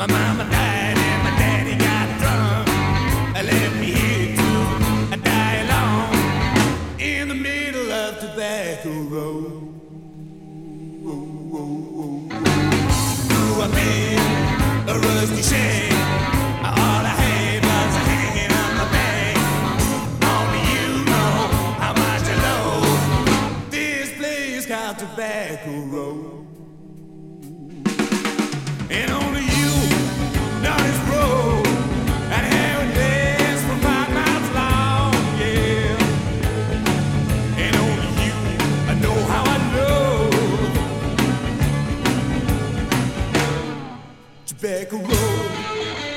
My mama died and my daddy got drunk. I left me here to die alone in the middle of Tobacco Road. Grew up in a rusty. All I hanging on my. Only you know how much I love this place called Tobacco Road. Tobacco Road.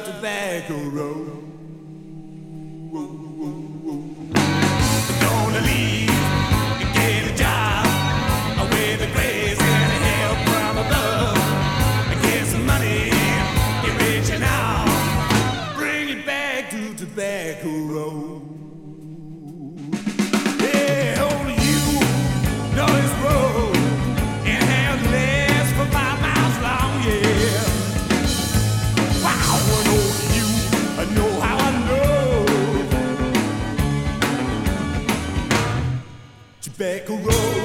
Tobacco Road. back road.